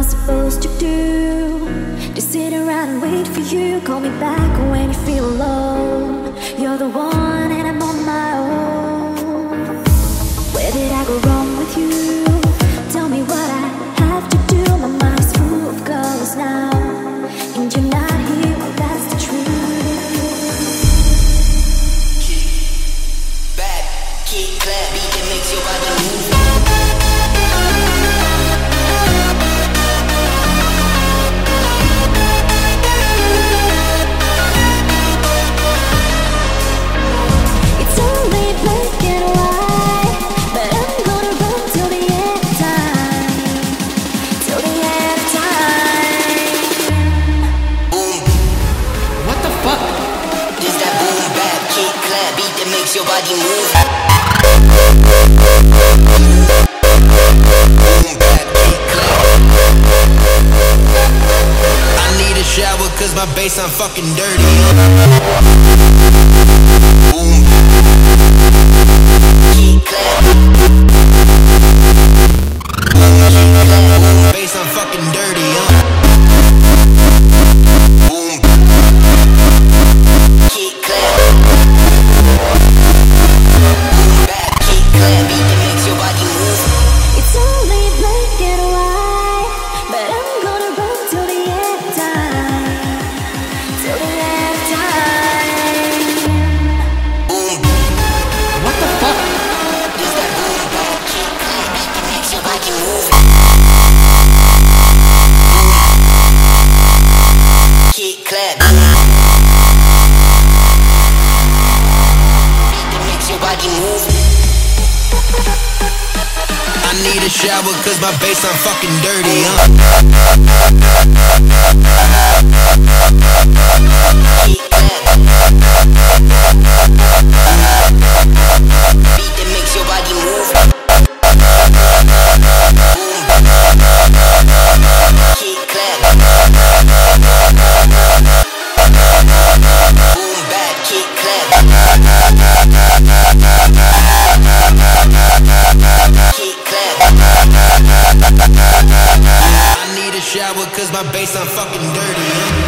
I supposed to do? To sit around and wait for you? Call me back when you feel alone. You're the one and I'm on my own. Where did I go wrong with you? Tell me what I have to do. My mind's full of colors now. And you're not here, that's the truth. Keep back, keep back Beat that makes your body your body move. I need a shower cause my bass I'm fucking dirty. Need a shower cause my bass I'm fucking dirty, huh? Shower cause my bass I'm fucking dirty?